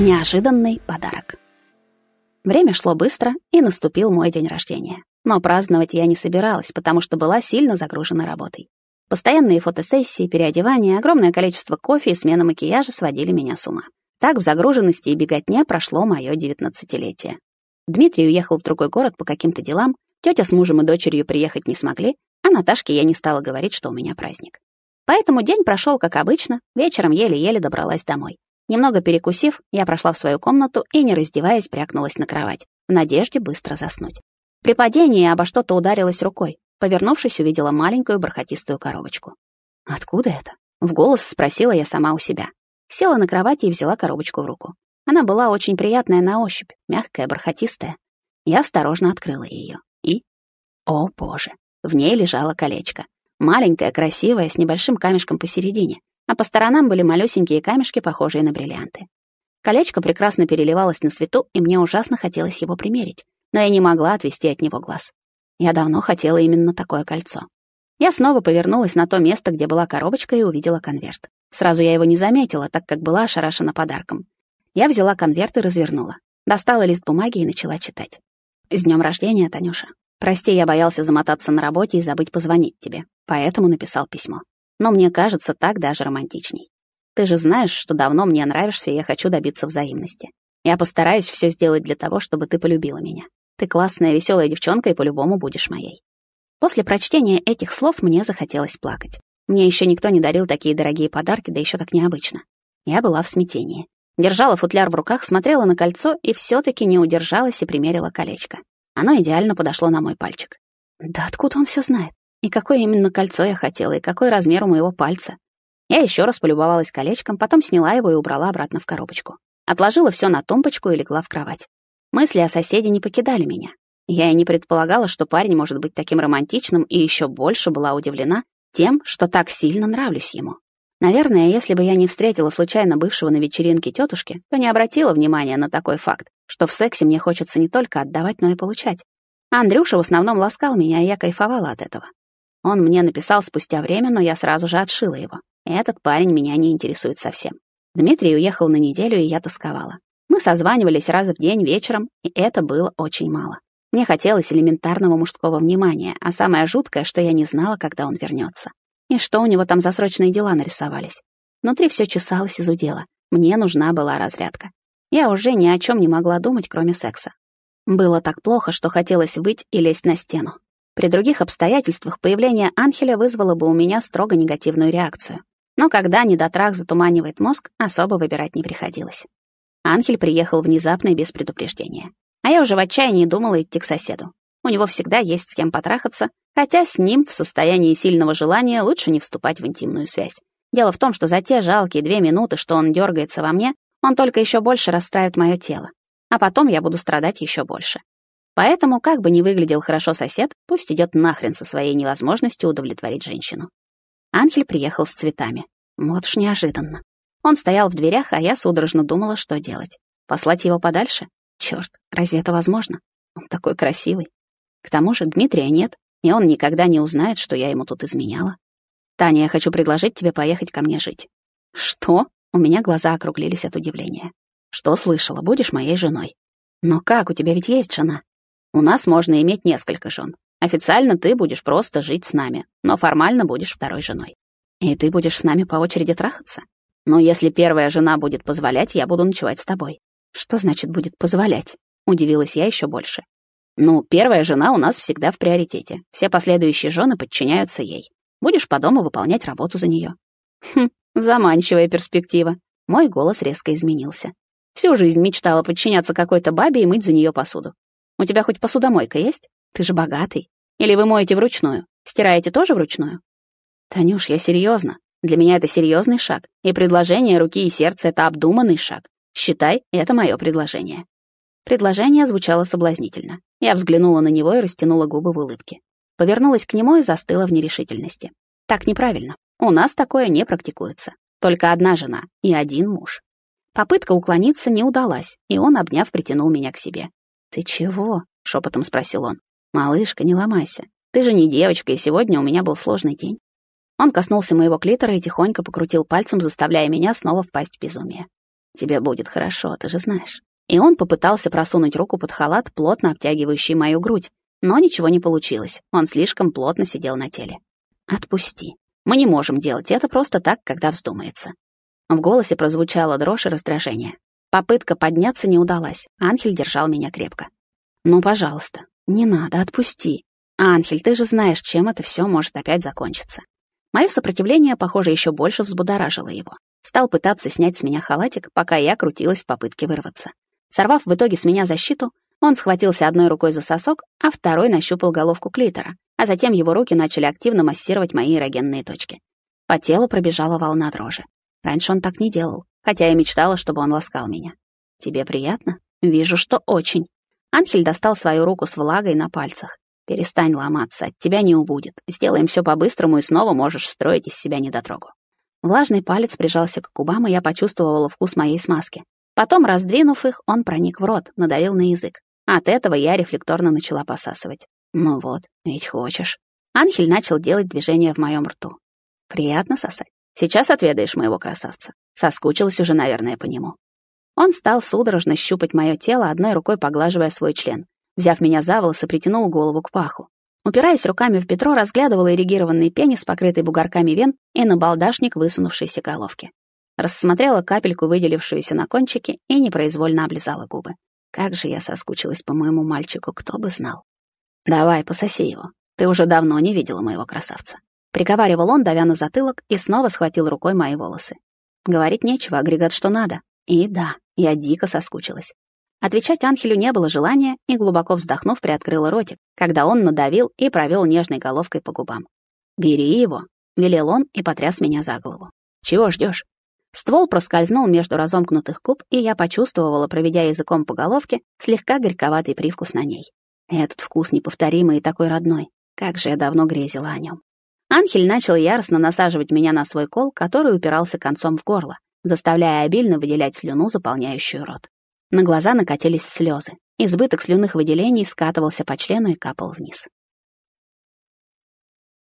Неожиданный подарок. Время шло быстро, и наступил мой день рождения. Но праздновать я не собиралась, потому что была сильно загружена работой. Постоянные фотосессии, переодевания, огромное количество кофе и смена макияжа сводили меня с ума. Так в загруженности и беготне прошло мое девятнадцатилетие. Дмитрий уехал в другой город по каким-то делам, тетя с мужем и дочерью приехать не смогли, а Наташке я не стала говорить, что у меня праздник. Поэтому день прошел как обычно, вечером еле-еле добралась домой. Немного перекусив, я прошла в свою комнату и, не раздеваясь, прякнулась на кровать, в надежде быстро заснуть. При падении обо что-то ударилась рукой. Повернувшись, увидела маленькую бархатистую коробочку. «Откуда это?» — в голос спросила я сама у себя. Села на кровати и взяла коробочку в руку. Она была очень приятная на ощупь, мягкая, бархатистая. Я осторожно открыла ее. И... О, боже! В ней лежало колечко. Маленькое, красивое, с небольшим камешком посередине а по сторонам были малюсенькие камешки, похожие на бриллианты. Колечко прекрасно переливалось на свету, и мне ужасно хотелось его примерить, но я не могла отвести от него глаз. Я давно хотела именно такое кольцо. Я снова повернулась на то место, где была коробочка, и увидела конверт. Сразу я его не заметила, так как была ошарашена подарком. Я взяла конверт и развернула. Достала лист бумаги и начала читать. «С днем рождения, Танюша. Прости, я боялся замотаться на работе и забыть позвонить тебе, поэтому написал письмо но мне кажется так даже романтичней. Ты же знаешь, что давно мне нравишься, и я хочу добиться взаимности. Я постараюсь все сделать для того, чтобы ты полюбила меня. Ты классная, веселая девчонка и по-любому будешь моей. После прочтения этих слов мне захотелось плакать. Мне еще никто не дарил такие дорогие подарки, да еще так необычно. Я была в смятении. Держала футляр в руках, смотрела на кольцо и все таки не удержалась и примерила колечко. Оно идеально подошло на мой пальчик. Да откуда он все знает? И какое именно кольцо я хотела, и какой размер у моего пальца. Я еще раз полюбовалась колечком, потом сняла его и убрала обратно в коробочку. Отложила все на тумбочку и легла в кровать. Мысли о соседе не покидали меня. Я и не предполагала, что парень может быть таким романтичным, и еще больше была удивлена тем, что так сильно нравлюсь ему. Наверное, если бы я не встретила случайно бывшего на вечеринке тетушки, то не обратила внимания на такой факт, что в сексе мне хочется не только отдавать, но и получать. Андрюша в основном ласкал меня, и я кайфовала от этого. Он мне написал спустя время, но я сразу же отшила его. Этот парень меня не интересует совсем. Дмитрий уехал на неделю, и я тосковала. Мы созванивались раз в день вечером, и это было очень мало. Мне хотелось элементарного мужского внимания, а самое жуткое, что я не знала, когда он вернется. И что у него там за срочные дела нарисовались. Внутри все чесалось из удела. Мне нужна была разрядка. Я уже ни о чем не могла думать, кроме секса. Было так плохо, что хотелось выйти и лезть на стену. При других обстоятельствах появление Анхеля вызвало бы у меня строго негативную реакцию. Но когда недотрах затуманивает мозг, особо выбирать не приходилось. Анхель приехал внезапно и без предупреждения. А я уже в отчаянии думала идти к соседу. У него всегда есть с кем потрахаться, хотя с ним в состоянии сильного желания лучше не вступать в интимную связь. Дело в том, что за те жалкие две минуты, что он дергается во мне, он только еще больше расстраивает мое тело. А потом я буду страдать еще больше. Поэтому, как бы ни выглядел хорошо сосед, пусть идет нахрен со своей невозможностью удовлетворить женщину. Анхель приехал с цветами. Вот уж неожиданно. Он стоял в дверях, а я судорожно думала, что делать. Послать его подальше? Черт, разве это возможно? Он такой красивый. К тому же Дмитрия нет, и он никогда не узнает, что я ему тут изменяла. «Таня, я хочу предложить тебе поехать ко мне жить». «Что?» У меня глаза округлились от удивления. «Что слышала? Будешь моей женой». «Но как? У тебя ведь есть жена». У нас можно иметь несколько жен. Официально ты будешь просто жить с нами, но формально будешь второй женой. И ты будешь с нами по очереди трахаться? Но если первая жена будет позволять, я буду ночевать с тобой. Что значит будет позволять? Удивилась я еще больше. Ну, первая жена у нас всегда в приоритете. Все последующие жены подчиняются ей. Будешь по дому выполнять работу за нее. Хм, заманчивая перспектива. Мой голос резко изменился. Всю жизнь мечтала подчиняться какой-то бабе и мыть за нее посуду. У тебя хоть посудомойка есть? Ты же богатый. Или вы моете вручную? Стираете тоже вручную? Танюш, я серьезно. Для меня это серьезный шаг. И предложение руки и сердца — это обдуманный шаг. Считай, это мое предложение. Предложение звучало соблазнительно. Я взглянула на него и растянула губы в улыбке. Повернулась к нему и застыла в нерешительности. Так неправильно. У нас такое не практикуется. Только одна жена и один муж. Попытка уклониться не удалась, и он, обняв, притянул меня к себе. «Ты чего?» — шепотом спросил он. «Малышка, не ломайся. Ты же не девочка, и сегодня у меня был сложный день». Он коснулся моего клитора и тихонько покрутил пальцем, заставляя меня снова впасть в безумие. Тебе будет хорошо, ты же знаешь. И он попытался просунуть руку под халат, плотно обтягивающий мою грудь, но ничего не получилось. Он слишком плотно сидел на теле. Отпусти. Мы не можем делать это просто так, когда вздумается. В голосе прозвучала дрожь и раздражение. Попытка подняться не удалась. Анхель держал меня крепко. «Ну, пожалуйста, не надо, отпусти. Анхель, ты же знаешь, чем это все может опять закончиться». Мое сопротивление, похоже, еще больше взбудоражило его. Стал пытаться снять с меня халатик, пока я крутилась в попытке вырваться. Сорвав в итоге с меня защиту, он схватился одной рукой за сосок, а второй нащупал головку клитора, а затем его руки начали активно массировать мои эрогенные точки. По телу пробежала волна дрожи. Раньше он так не делал, хотя я мечтала, чтобы он ласкал меня. «Тебе приятно?» «Вижу, что очень». Анхель достал свою руку с влагой на пальцах. «Перестань ломаться, от тебя не убудет. Сделаем все по-быстрому, и снова можешь строить из себя недотрогу». Влажный палец прижался к губам, и я почувствовала вкус моей смазки. Потом, раздвинув их, он проник в рот, надавил на язык. От этого я рефлекторно начала посасывать. «Ну вот, ведь хочешь». Анхель начал делать движения в моем рту. «Приятно сосать. Сейчас отведаешь моего красавца. Соскучилась уже, наверное, по нему. Он стал судорожно щупать мое тело, одной рукой поглаживая свой член. Взяв меня за волосы, притянул голову к паху. Упираясь руками в бедро, разглядывала эрегированный пенис, покрытый бугорками вен, и набалдашник высунувшейся головки. Рассмотрела капельку, выделившуюся на кончике, и непроизвольно облизала губы. Как же я соскучилась по моему мальчику, кто бы знал. «Давай, пососи его. Ты уже давно не видела моего красавца». Приговаривал он, давя на затылок, и снова схватил рукой мои волосы. Говорить нечего, агрегат что надо. И да, я дико соскучилась. Отвечать Анхелю не было желания, и, глубоко вздохнув, приоткрыла ротик, когда он надавил и провел нежной головкой по губам. «Бери его», — велел он и потряс меня за голову. «Чего ждешь? Ствол проскользнул между разомкнутых губ, и я почувствовала, проведя языком по головке, слегка горьковатый привкус на ней. Этот вкус неповторимый и такой родной. Как же я давно грезила о нем. Анхель начал яростно насаживать меня на свой кол, который упирался концом в горло, заставляя обильно выделять слюну, заполняющую рот. На глаза накатились слезы. Избыток слюных выделений скатывался по члену и капал вниз.